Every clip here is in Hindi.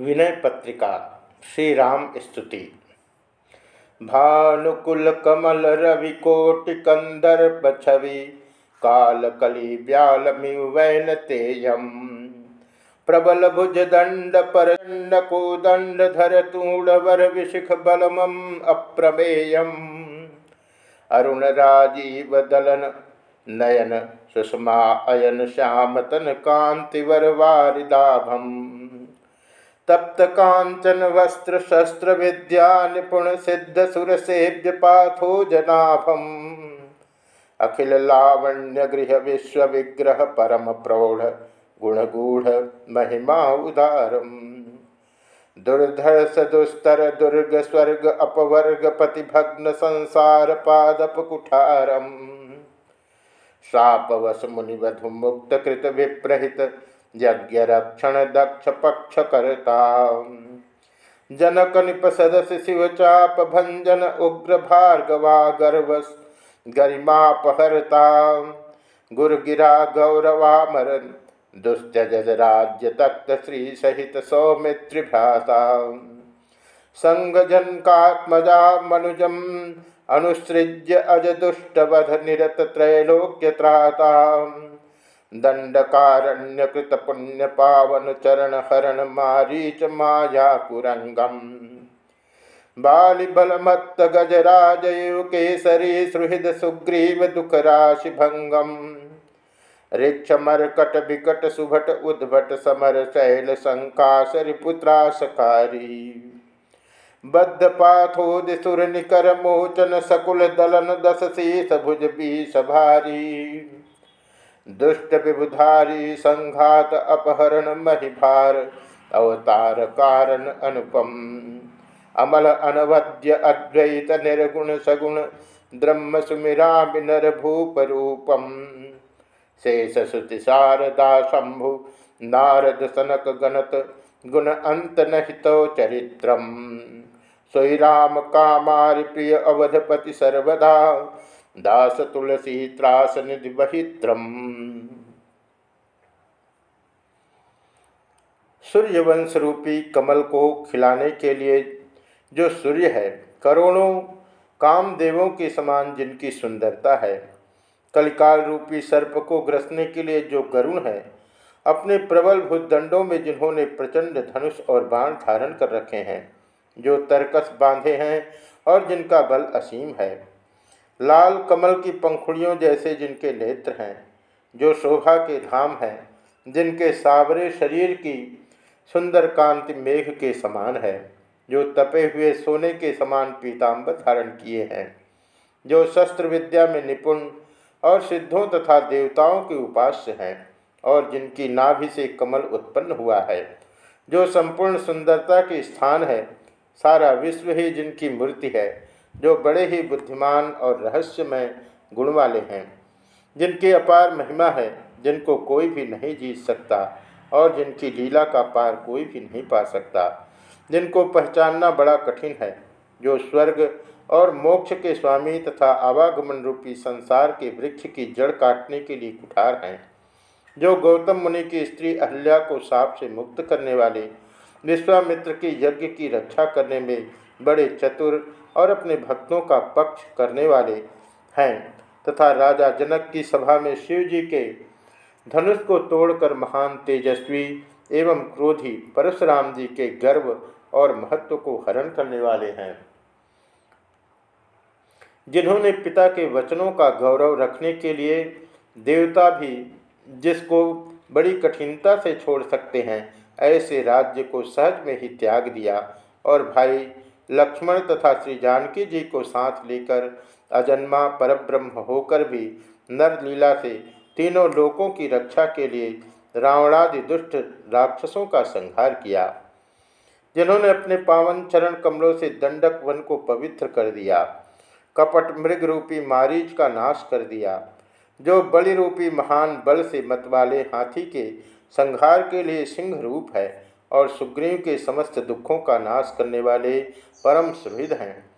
विनय पत्रिका श्री राम स्तुति। भानुकुल कमल रवि कोटि कंदर्प छवि, काल कली व्याल वैन तेयम। प्रबल भुज दंड परंड को दंड धर तूड़ वर विशिख बलमम अप्रमेयम। अरुण राजीव दलन नयन सुषमा अयन श्याम तन कांतिवर वारिदाभम। तप्त कांचन वस्त्र शस्त्र विद्या निपुण सिद्ध सुर सेव्य पाथो जनाभम। अखिल लावण्य गृह विश्व विग्रह परम प्रौढ़ गुणगूढ़ महिमा उदारम दुर्धर्ष दुस्तर दुर्ग स्वर्ग अपवर्ग पतिभग्न संसार पादप कुठारम शापवश मुनिवधु मुक्त कृत विप्रहित यज्ञ रक्षण दक्ष पक्ष करता जनक निप सदस्य शिव चाप भंजन उग्र भार्गवा गर्वस गरिमापहरता गुरुगिरा गौरवा मरन दुस्त्यज राज्य तक्त श्री सहित सौमित्र भ्राता संगजनकात्मजा मनुजम अनुसृज्य अज दुष्टवध निरत त्रैलोक्य त्राता दंडकारण्यकृत पुण्य पावन चरण हरण मारीच माया कुरंगम बालिबलमत्त गजराजयु केसरी सुहृद सुग्रीव दुख राशि भंगम ऋक्ष मरकट विकट सुभट उद्भट समर शैल संकाश रिपुत्रासकारी बद्ध पाथोद सुर निकर मोचन सकुल दलन दस शीस भुज बीस भारी दुष्ट विबुधारी संघात अपहरण महिभार, अवतार कारण अनुपम। अमल अनवद्य अद्वैत निर्गुण सगुण, ब्रह्म सुमिरा नर भूप रूपम। शेष श्रुति शारदा शंभु, नारद सनक गणत, गुण अंत नहितो चरित्रम। सोई राम कामारि प्रिय अवधपति सर्वदा दास तुलसी त्रास निधि बहित्रम सूर्यवंश रूपी कमल को खिलाने के लिए जो सूर्य है, करोड़ों कामदेवों के समान जिनकी सुंदरता है कलिकाल रूपी सर्प को ग्रसने के लिए जो गरुण है, अपने प्रबल भूदंडों में जिन्होंने प्रचंड धनुष और बाण धारण कर रखे हैं, जो तरकस बांधे हैं और जिनका बल असीम है। लाल कमल की पंखुड़ियों जैसे जिनके नेत्र हैं, जो शोभा के धाम हैं, जिनके सावरे शरीर की सुंदर कांति मेघ के समान है, जो तपे हुए सोने के समान पीताम्बर धारण किए हैं, जो शस्त्र विद्या में निपुण और सिद्धों तथा देवताओं के उपास्य हैं, और जिनकी नाभि से कमल उत्पन्न हुआ है, जो संपूर्ण सुंदरता के स्थान है, सारा विश्व ही जिनकी मूर्ति है जो बड़े ही बुद्धिमान और रहस्यमय गुण वाले हैं, जिनकी अपार महिमा है, जिनको कोई भी नहीं जीत सकता और जिनकी लीला का पार कोई भी नहीं पा सकता, जिनको पहचानना बड़ा कठिन है, जो स्वर्ग और मोक्ष के स्वामी तथा आवागमन रूपी संसार के वृक्ष की जड़ काटने के लिए कुठार हैं, जो गौतम मुनि की स्त्री अहल्या को साप से मुक्त करने वाले, विश्वामित्र के यज्ञ की रक्षा करने में बड़े चतुर और अपने भक्तों का पक्ष करने वाले हैं तथा राजा जनक की सभा में शिव जी के धनुष को तोड़कर महान तेजस्वी एवं क्रोधी परशुराम जी के गर्व और महत्व को हरण करने वाले हैं। जिन्होंने पिता के वचनों का गौरव रखने के लिए देवता भी जिसको बड़ी कठिनता से छोड़ सकते हैं, ऐसे राज्य को सहज में ही त्याग दिया और भाई लक्ष्मण तथा श्री जानकी जी को साथ लेकर अजन्मा परब्रह्म होकर भी नर लीला से तीनों लोकों की रक्षा के लिए रावणादि दुष्ट राक्षसों का संहार किया, जिन्होंने अपने पावन चरण कमलों से दंडक वन को पवित्र कर दिया, कपट मृग रूपी मारीच का नाश कर दिया, जो बलि रूपी महान बल से मतवाले हाथी के संहार के लिए सिंह रूप है। और सुग्रीव के समस्त दुखों का नाश करने वाले परम सुहृद हैं।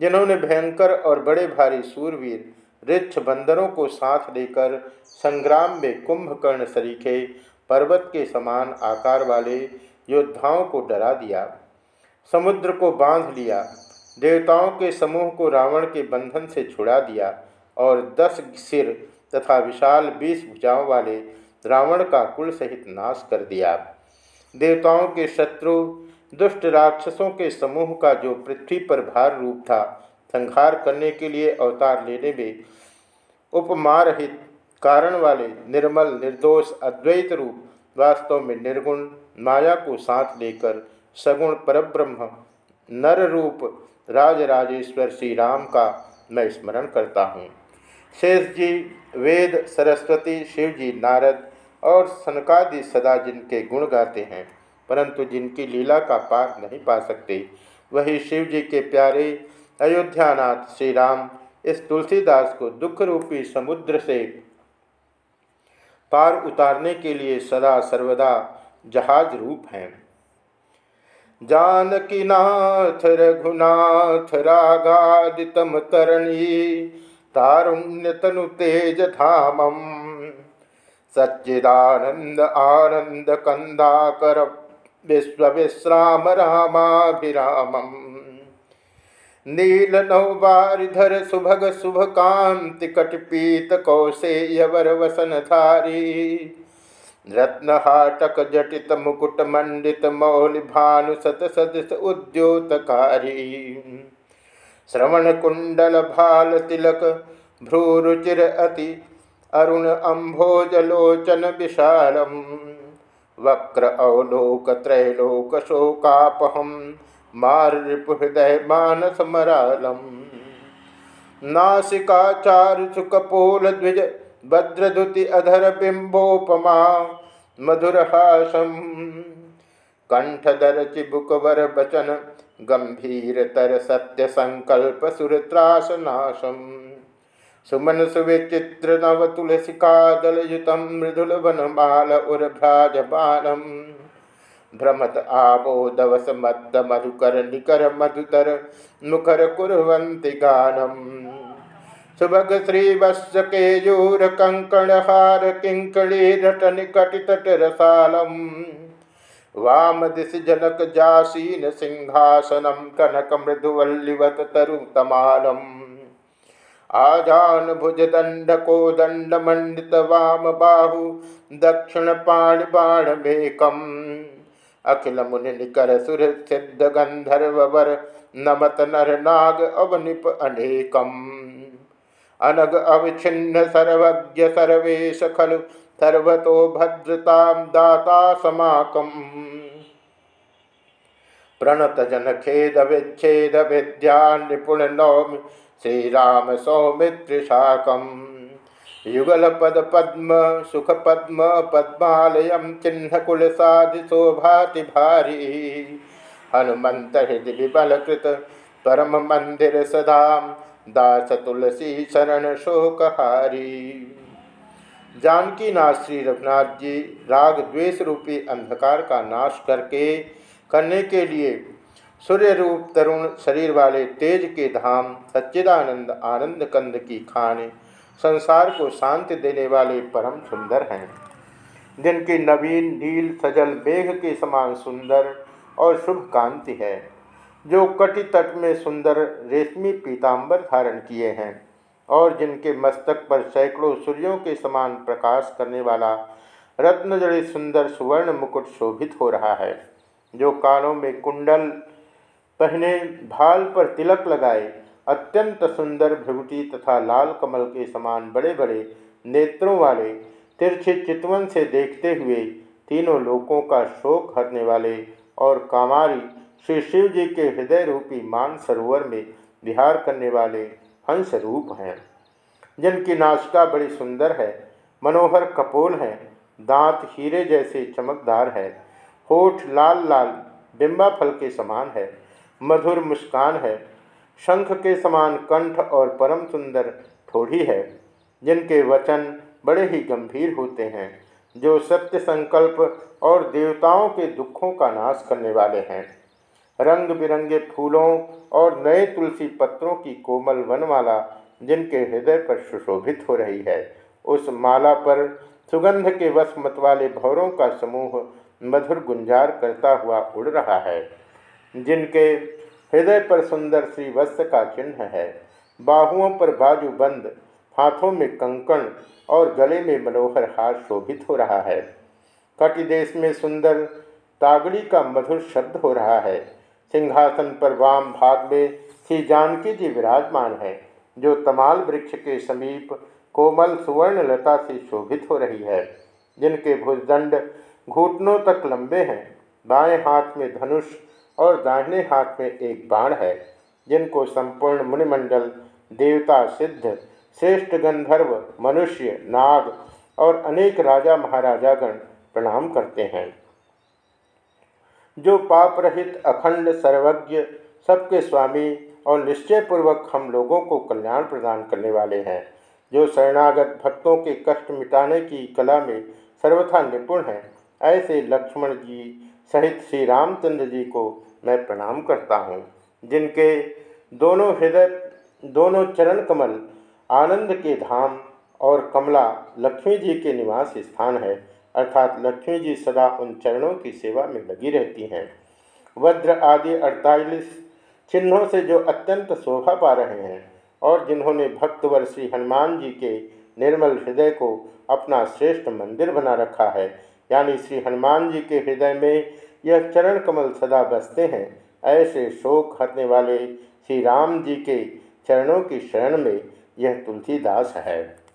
जिन्होंने भयंकर और बड़े भारी सूरवीर रिच्छ बंदरों को साथ लेकर संग्राम में कुंभकर्ण सरीखे, पर्वत के समान आकार वाले योद्धाओं को डरा दिया, समुद्र को बाँध लिया, देवताओं के समूह को रावण के बंधन से छुड़ा दिया और दस सिर तथा विशाल बीस भुजाओं वाले रावण का कुल सहित नाश कर दिया। देवताओं के शत्रु, दुष्ट राक्षसों के समूह का जो पृथ्वी पर भार रूप था, संहार करने के लिए अवतार लेने में उपमारहित कारण वाले निर्मल, निर्दोष, अद्वैत रूप वास्तव में निर्गुण, माया को साथ लेकर सगुण परब्रह्म, नर रूप राजराजेश्वर श्री राम का मैं स्मरण करता हूँ। शेष जी वेद, सरस्वती शिव जी नारद और सनकादि सदा जिनके गुण गाते हैं, परंतु जिनकी लीला का पार नहीं पा सकते। वही शिव जी के प्यारे अयोध्यानाथ श्री राम इस तुलसीदास को दुख रूपी समुद्र से पार उतारने के लिए सदा सर्वदा जहाज़ रूप हैं। जानकी नाथ रघुनाथ, रागादितम तरणी, तारुण्य तनु तेज धामम सच्चिदानंद आनंद कंदाकर विश्व विश्राम रामाभिरामम नील नौबारिधर सुभग शुभ कांति कटपीत कौशेयवर वसन धारी रत्नहाटक जटित मुकुट मंडित मौल भानु सत सदस उद्योतकारी। श्रवण कुंडल भाल तिलक भ्रूरुचिर अति अरुण अम्भोजलोचन विशालम। वक्र अवलोक त्रैलोक शोकापहम। मार हृदय मानस मरालम। नासिका चारु द्विज भद्रदुति अधर बिंबोपमा। मधुरहासम कंठधर चिबुकवर बचन। गंभीर तर सत्य संकल्प सुरत्रासनाशम सुमन सुविचित्र नव तुलसिकादलयुत मृदुल वनमाल उर्भ्राजपानम भ्रमत आबोदवस मद्द मधुकर निकर मधुतर मुखर कुरंति गानम सुभग श्री वत्स केयूर कंकण हार किंकड़ी रट निकट तट रसालम वाम दिश जनक जासीन सिंहासनम कनक मृदुवल्लिवत तरु तमालम आजान भुज दंड को दंड मंडित वाम बाहु, दक्षिण पाण बाण मेकम अखिल मुनि निकर सुर सिद्ध गंधर्व वर, नमत नर नाग अवनिप अनेकम। अनग अवच्छिन्न सर्वज्ञ सर्वेश खलु, सर्वतो भद्रता दाता समाकम। प्रणत जन खेद विच्छेद विद्या निपुण नौमि श्रीराम सौमित्र शाकम। युगल पद पद्म सुख पद्म पद्मालयम चिन्ह कुल साधि शोभाति भारी। हनुमंत हृदय विबल कृत, परम मंदिर सदा। दास तुलसी शरण शोकहारी जानकी नाथ श्री रघुनाथ जी, राग द्वेष रूपी अंधकार का नाश करके करने के लिए सूर्य रूप तरुण शरीर वाले तेज के धाम, सच्चिदानंद आनंद कंद की खाने, संसार को शांति देने वाले परम सुंदर हैं। जिनकी नवीन, नील, सजल, मेघ के समान सुंदर और शुभ कांति है, जो कटि तट में सुंदर रेशमी पीताम्बर धारण किए हैं और जिनके मस्तक पर सैकड़ों सूर्यों के समान प्रकाश करने वाला रत्नजड़ित सुंदर सुवर्ण मुकुट शोभित हो रहा है, जो कानों में कुंडल पहने भाल पर तिलक लगाए, अत्यंत सुंदर भ्रगुटी तथा लाल कमल के समान बड़े बड़े नेत्रों वाले तिरछे चितवन से देखते हुए तीनों लोकों का शोक हरने वाले और कामारी श्री शिव जी के हृदय रूपी मान सरोवर में विहार करने वाले हंस रूप हैं। जिनकी नाशिका बड़ी सुंदर है, मनोहर कपोल हैं, दांत हीरे जैसे चमकदार है, होठ लाल लाल बिंबा फल के समान है। मधुर मुस्कान है। शंख के समान कंठ और परम सुंदर ठोड़ी है, जिनके वचन बड़े ही गंभीर होते हैं, जो सत्य संकल्प और देवताओं के दुखों का नाश करने वाले हैं। रंग बिरंगे फूलों और नए तुलसी पत्रों की कोमल वनमाला, जिनके हृदय पर सुशोभित हो रही है, उस माला पर सुगंध के वश मत वाले भौरों का समूह मधुर गुंजार करता हुआ उड़ रहा है। जिनके हृदय पर सुंदर श्री वस्त्र का चिन्ह है। बाहुओं पर बाजू बंद, हाथों में कंकण और गले में मनोहर हार शोभित हो रहा है। कटि देश में सुंदर तागड़ी का मधुर शब्द हो रहा है। सिंहासन पर वाम भाग में श्री जानकी जी विराजमान है, जो तमाल वृक्ष के समीप कोमल सुवर्ण लता से शोभित हो रही है। जिनके भुजदंड घुटनों तक लंबे हैं, बाएँ हाथ में धनुष और दाहिने हाथ में एक बाण है, जिनको संपूर्ण मुनिमंडल, देवता सिद्ध, श्रेष्ठ गंधर्व, मनुष्य, नाग और अनेक राजा महाराजागण प्रणाम करते हैं। जो पाप रहित अखंड सर्वज्ञ, सबके स्वामी और निश्चय पूर्वक हम लोगों को कल्याण प्रदान करने वाले हैं, जो शरणागत भक्तों के कष्ट मिटाने की कला में सर्वथा निपुण हैं, ऐसे लक्ष्मण जी सहित श्री रामचंद्र जी को मैं प्रणाम करता हूँ। जिनके दोनों हृदय, दोनों चरण कमल, आनंद के धाम और कमला लक्ष्मी जी के निवास स्थान है, अर्थात लक्ष्मी जी सदा उन चरणों की सेवा में लगी रहती हैं। वज्र आदि अड़तालीस चिन्हों से जो अत्यंत शोभा पा रहे हैं और जिन्होंने भक्तवर श्री हनुमान जी के निर्मल हृदय को अपना श्रेष्ठ मंदिर बना रखा है, यानी श्री हनुमान जी के हृदय में यह चरण कमल सदा बसते हैं। ऐसे शोक हरने वाले श्री राम जी के चरणों की शरण में यह तुलसीदास है।